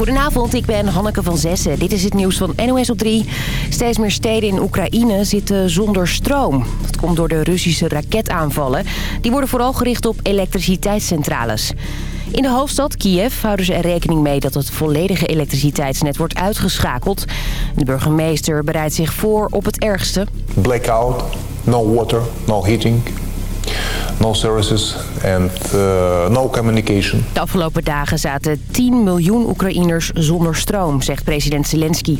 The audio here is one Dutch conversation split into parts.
Goedenavond, ik ben Hanneke van Zessen. Dit is het nieuws van NOS op 3. Steeds meer steden in Oekraïne zitten zonder stroom. Dat komt door de Russische raketaanvallen. Die worden vooral gericht op elektriciteitscentrales. In de hoofdstad Kiev houden ze er rekening mee dat het volledige elektriciteitsnet wordt uitgeschakeld. De burgemeester bereidt zich voor op het ergste. Blackout, no water, no heating, no services and uh, no communication. De afgelopen dagen zaten 10 miljoen Oekraïners zonder stroom, zegt president Zelensky.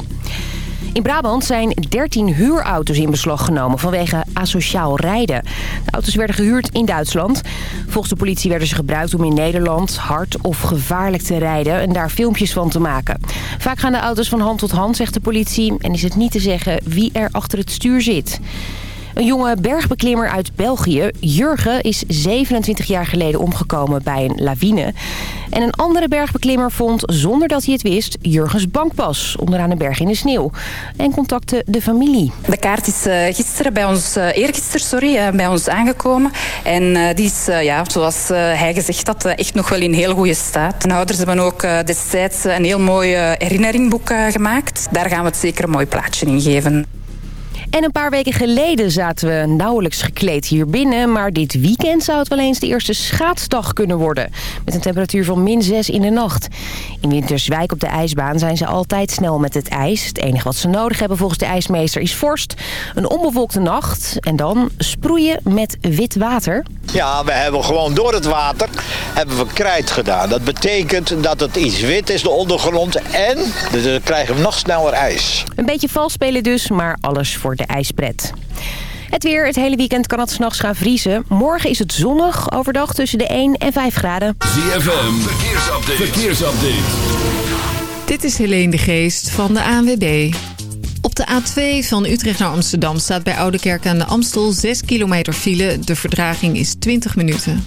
In Brabant zijn 13 huurauto's in beslag genomen vanwege asociaal rijden. De auto's werden gehuurd in Duitsland. Volgens de politie werden ze gebruikt om in Nederland hard of gevaarlijk te rijden... en daar filmpjes van te maken. Vaak gaan de auto's van hand tot hand, zegt de politie... en is het niet te zeggen wie er achter het stuur zit. Een jonge bergbeklimmer uit België, Jurgen, is 27 jaar geleden omgekomen bij een lawine. En een andere bergbeklimmer vond, zonder dat hij het wist, Jurgens bankpas onderaan een berg in de sneeuw. En contacte de familie. De kaart is uh, gisteren bij ons, uh, eergisteren sorry, uh, bij ons aangekomen. En die is, ja, zoals hij gezegd had, echt nog wel in heel goede staat. De ouders hebben ook destijds een heel mooi herinneringboek gemaakt. Daar gaan we het zeker een mooi plaatje in geven. En een paar weken geleden zaten we nauwelijks gekleed hier binnen... maar dit weekend zou het wel eens de eerste schaatsdag kunnen worden... met een temperatuur van min 6 in de nacht. In Winterswijk op de ijsbaan zijn ze altijd snel met het ijs. Het enige wat ze nodig hebben volgens de ijsmeester is vorst... een onbewolkte nacht en dan sproeien met wit water. Ja, we hebben gewoon door het water hebben we krijt gedaan. Dat betekent dat het iets wit is, de ondergrond... en dan krijgen we nog sneller ijs. Een beetje vals spelen dus, maar alles voor de ijspret. Het weer, het hele weekend kan het s'nachts gaan vriezen. Morgen is het zonnig, overdag tussen de 1 en 5 graden. ZFM, verkeersupdate. verkeersupdate. Dit is Helene de Geest van de ANWB. Op de A2 van Utrecht naar Amsterdam staat bij Oudekerk aan de Amstel 6 kilometer file. De verdraging is 20 minuten.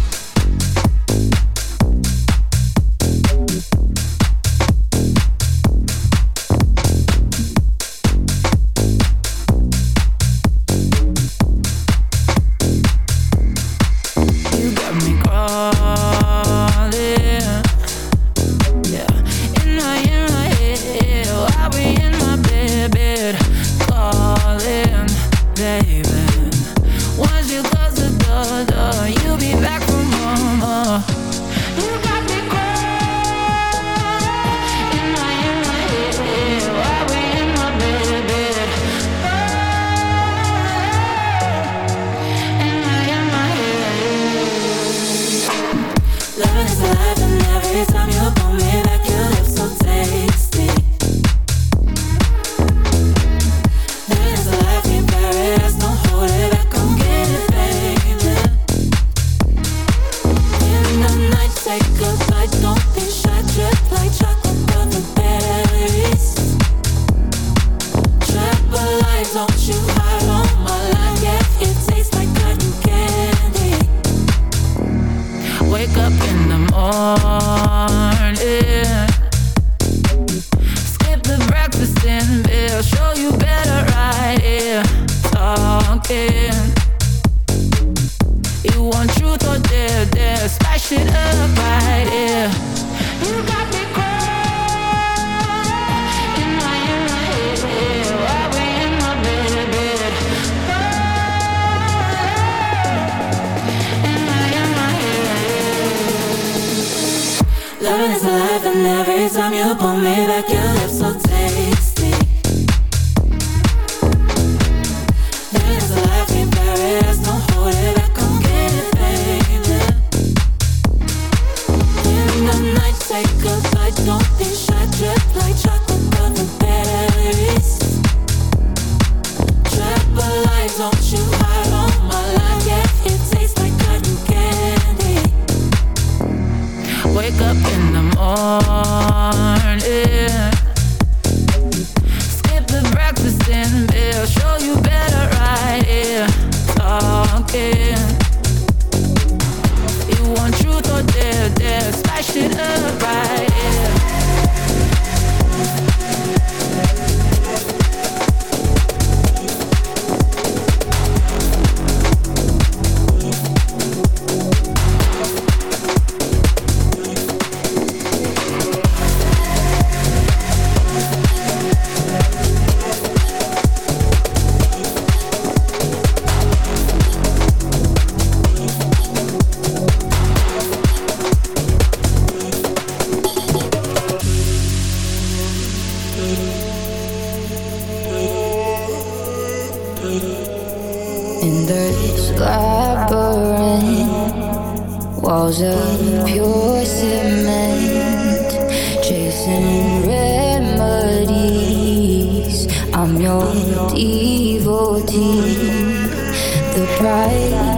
elaborate walls of pure cement, chasing remedies. I'm your devotee, the pride.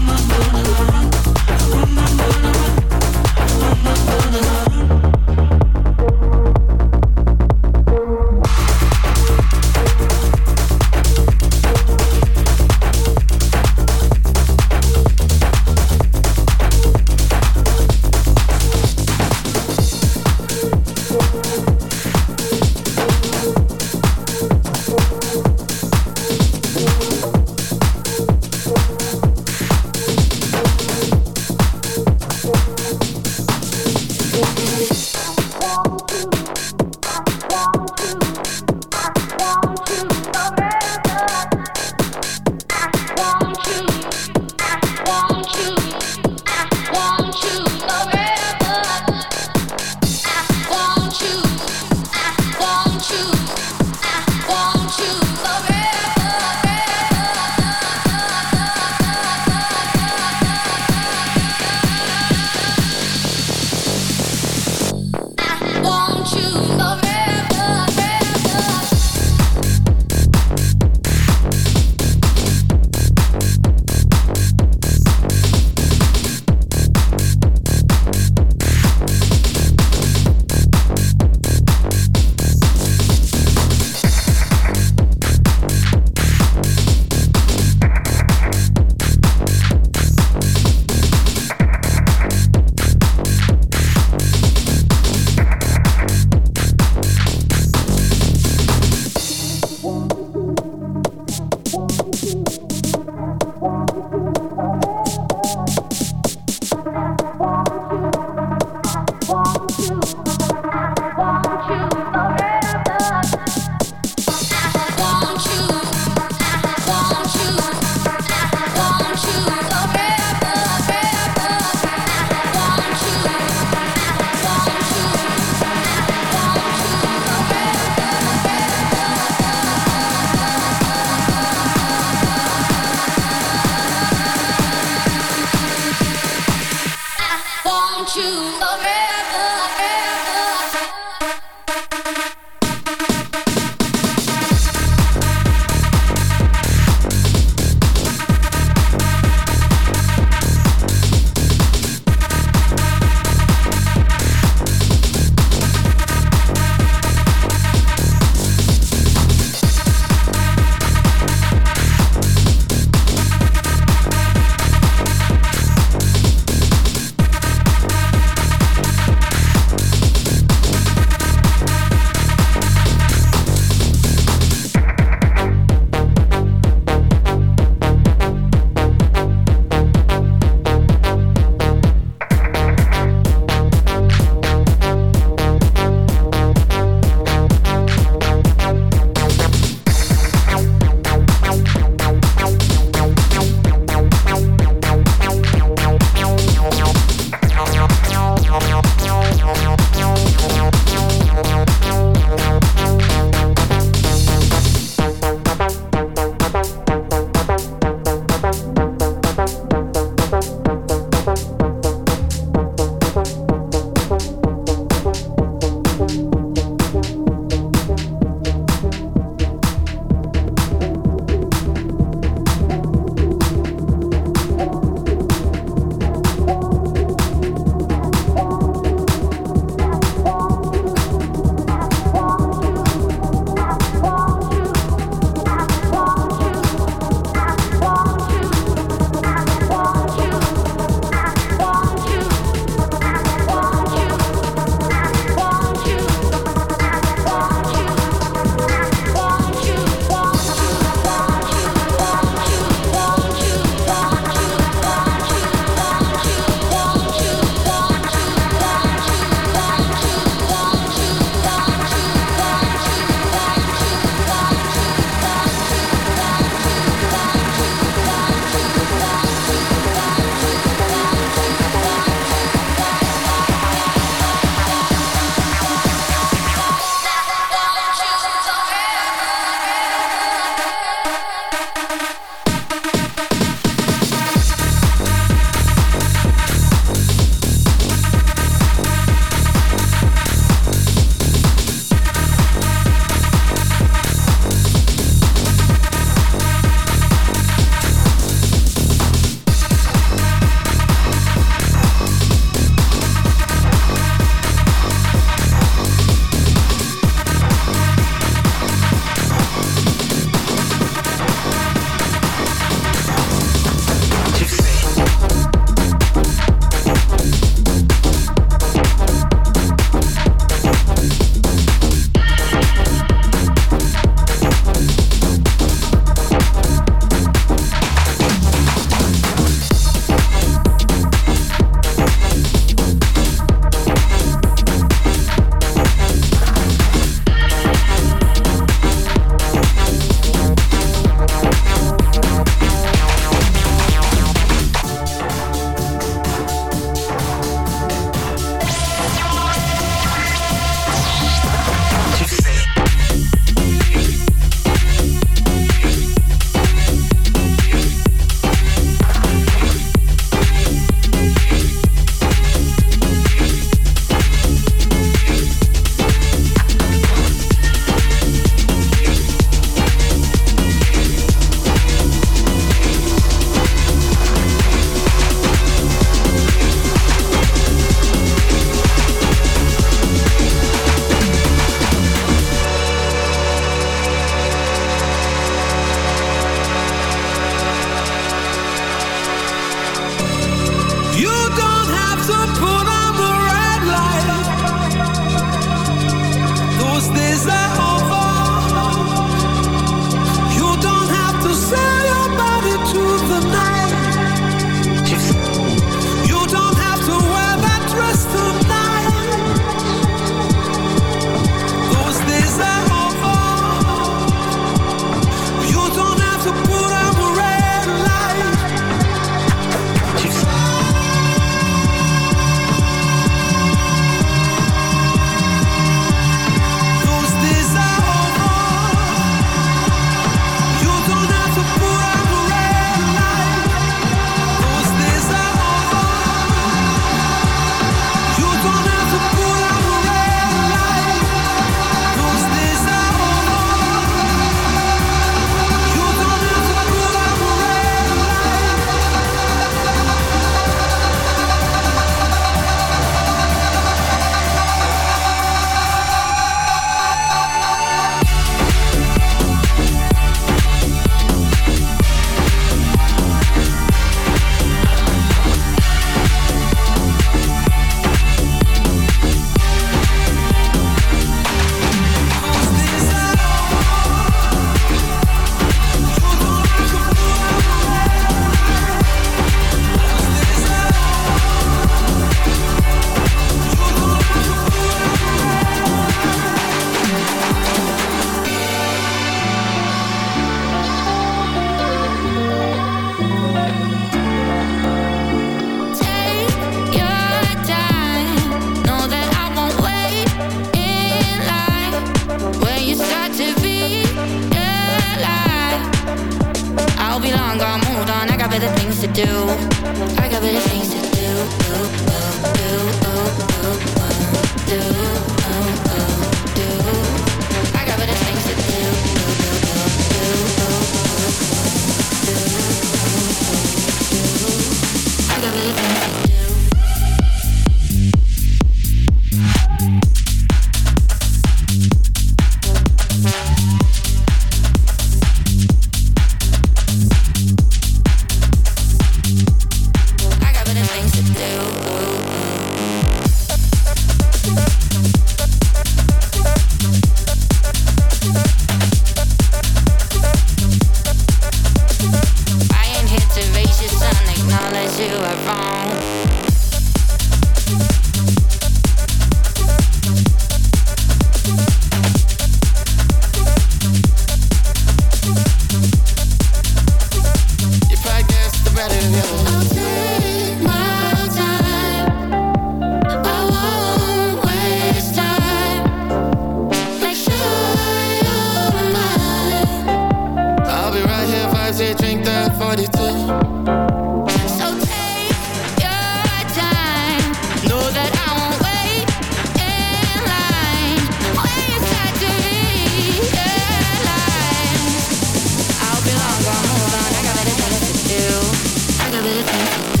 ability.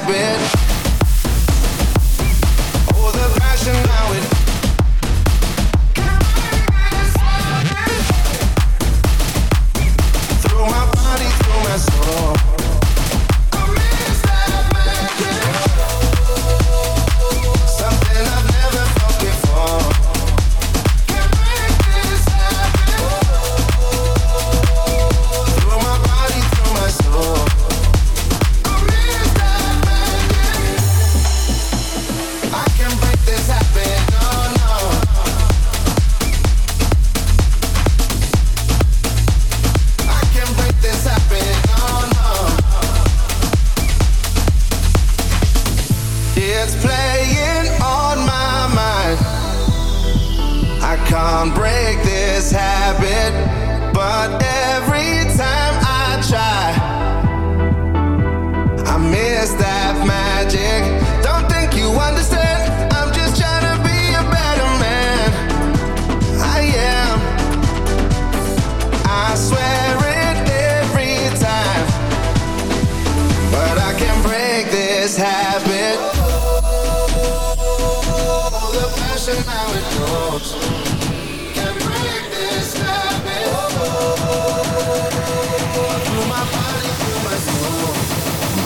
Habit.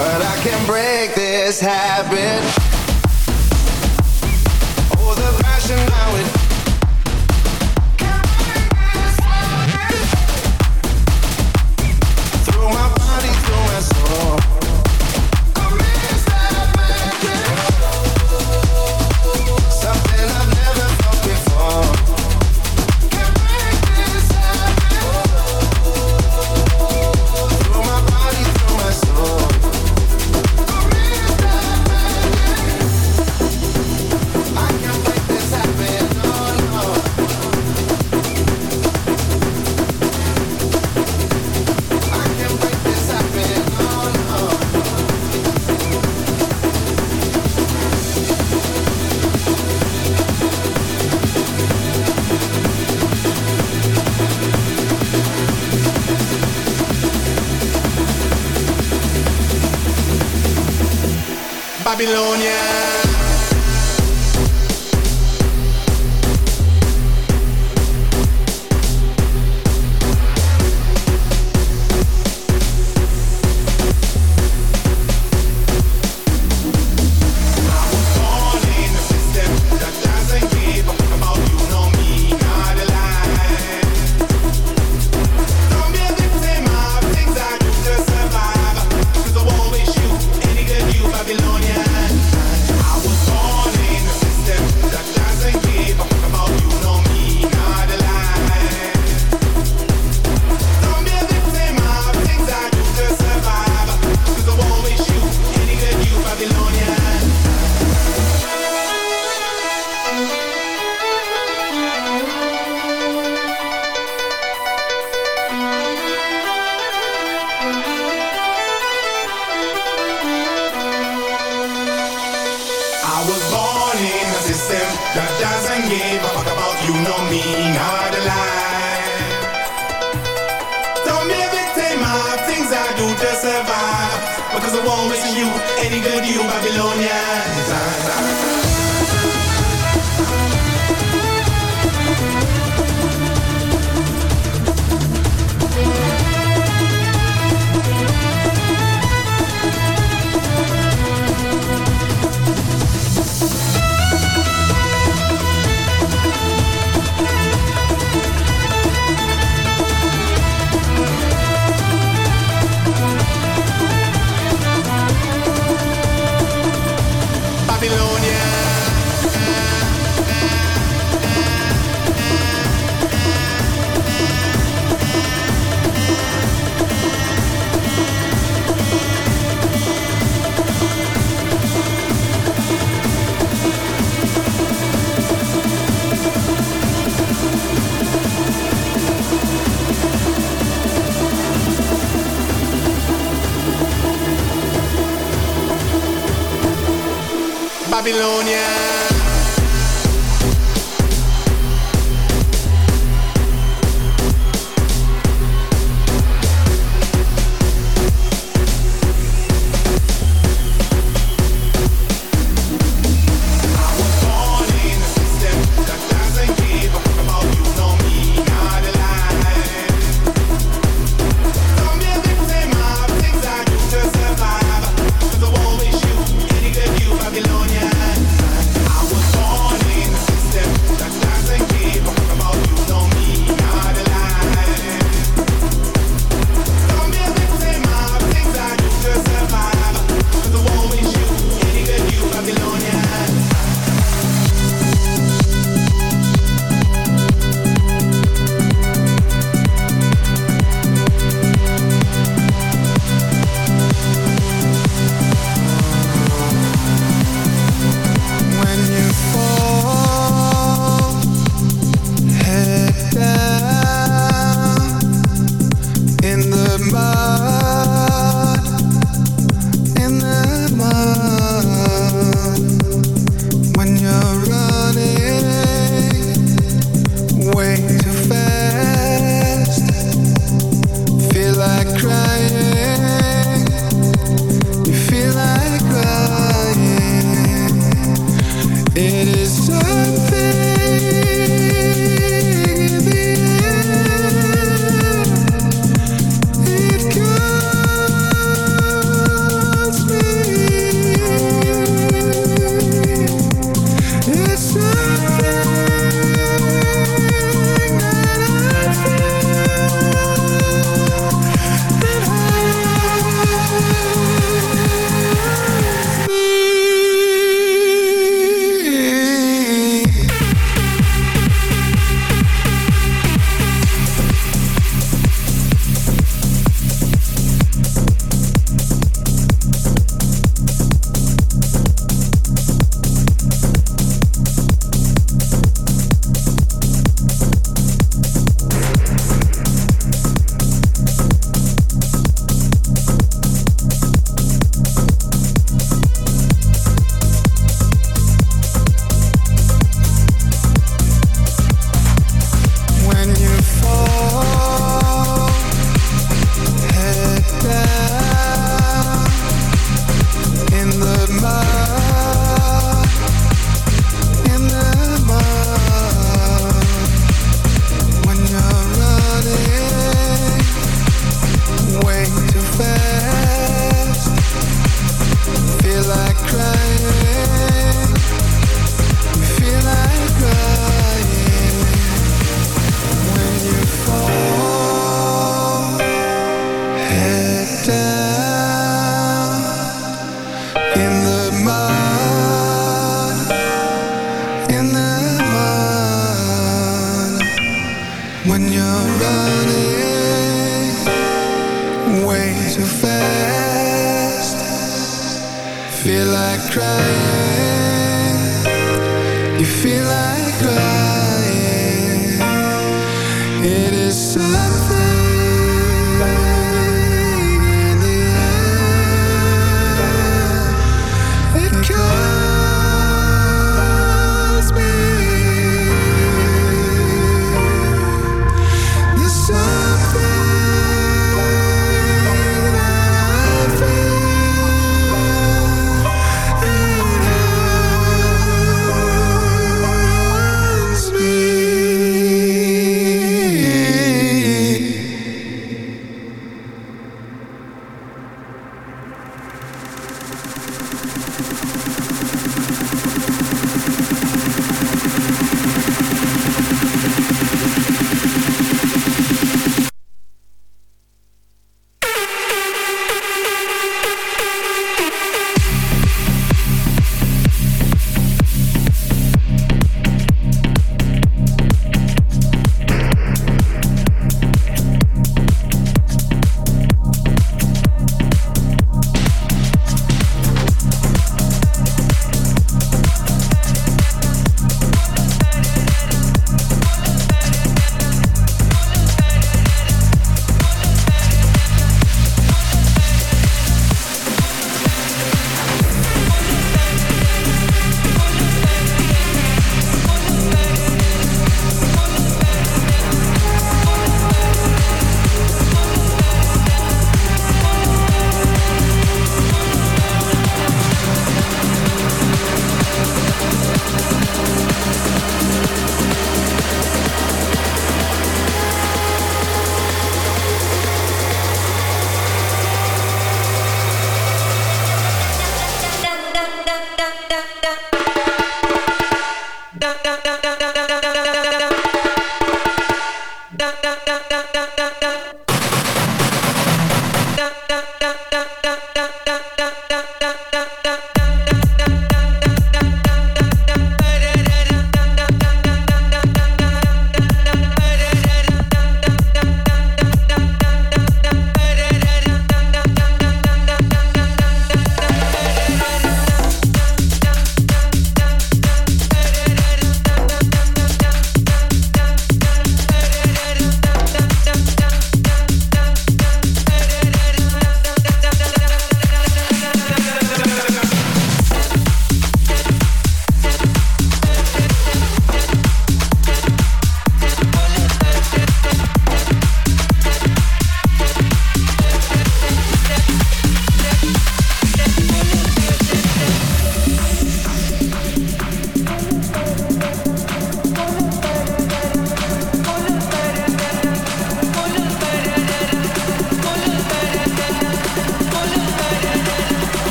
But I can break this habit.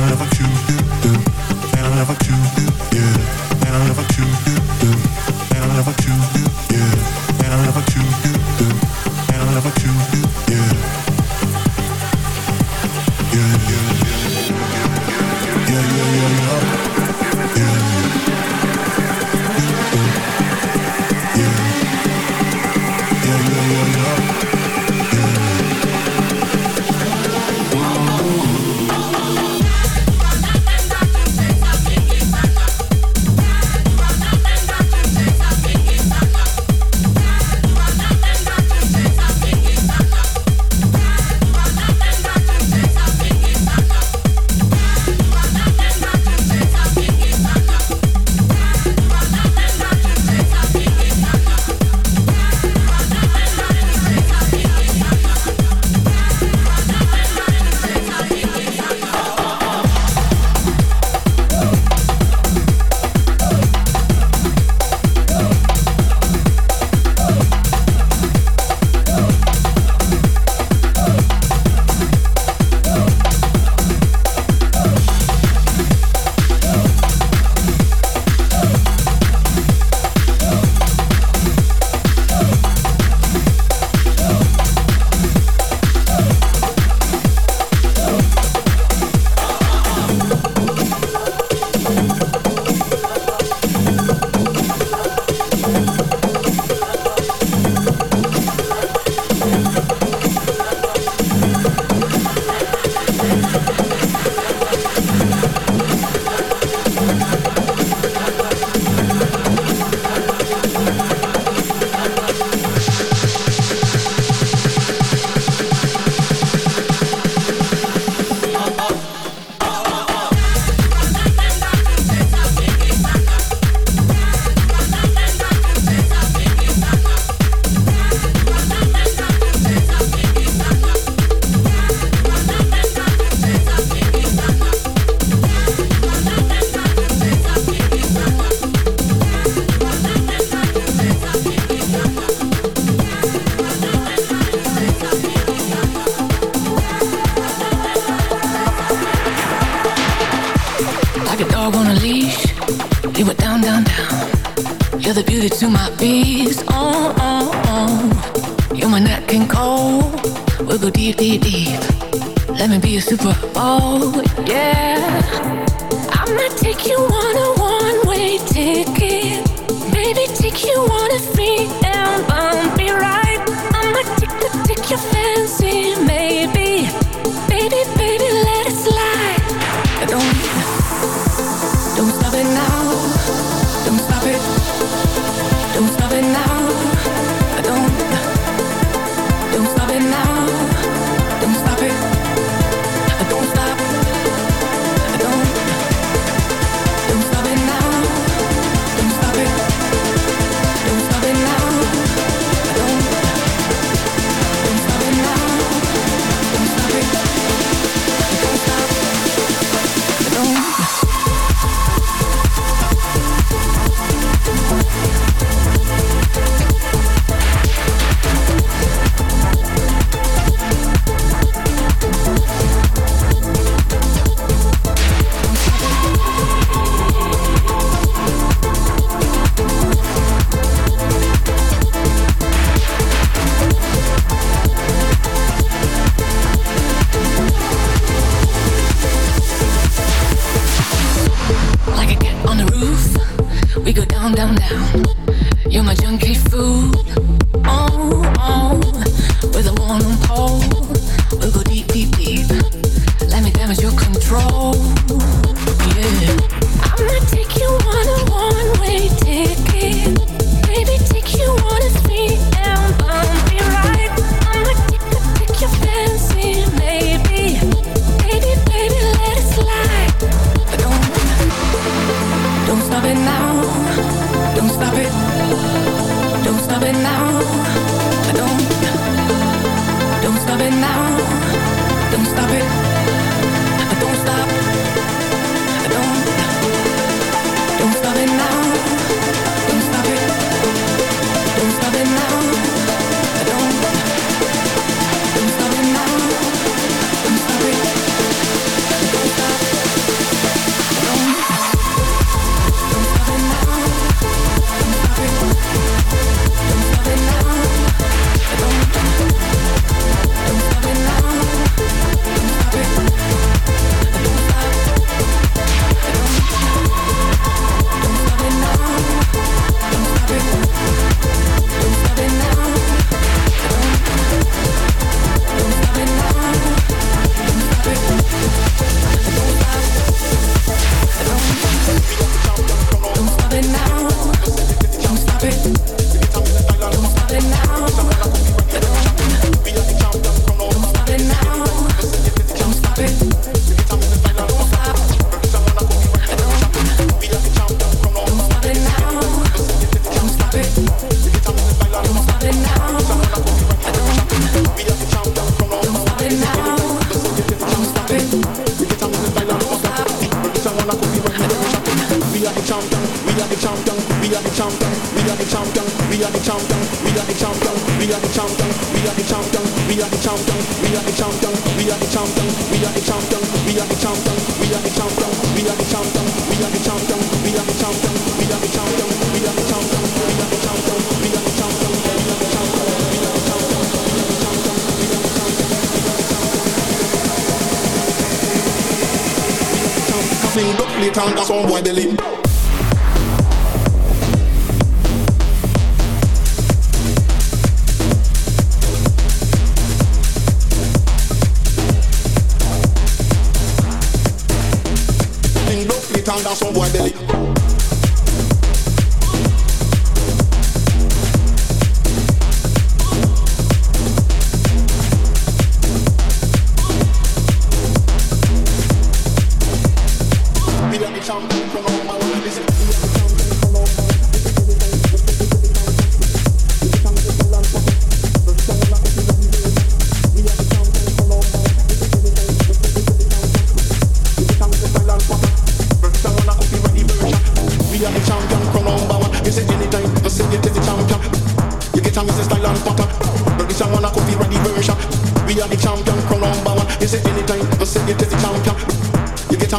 And I never choose you,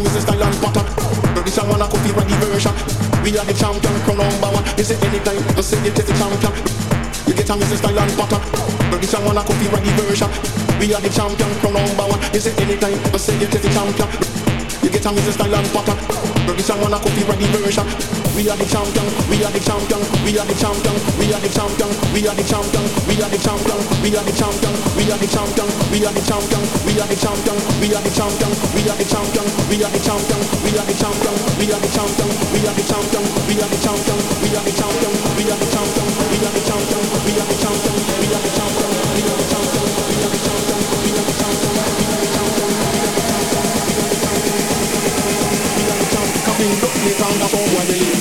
A Style and Potter. But this one a copy ready version. We are the champion, crown number one. You say anytime, you say you take the champion. You get a Mrs. Style and Potter. But this one a copy ready version. We are the champion, crown number one. You say anytime, you say you take the champion. You get a Mrs. Style and. But this one a copy ready version. We are the champion, we are the champion, we are the champion, we are the champion, we are the champion, we are the champion, we are the champion, we are the champion, we are the champion, we are the champion, we are the champion, we are the champion, we are the champion, we are the champion, we are the champion, we are the champion, we are the champion, we are the champion, we are the champion, we are the champion, Sound of all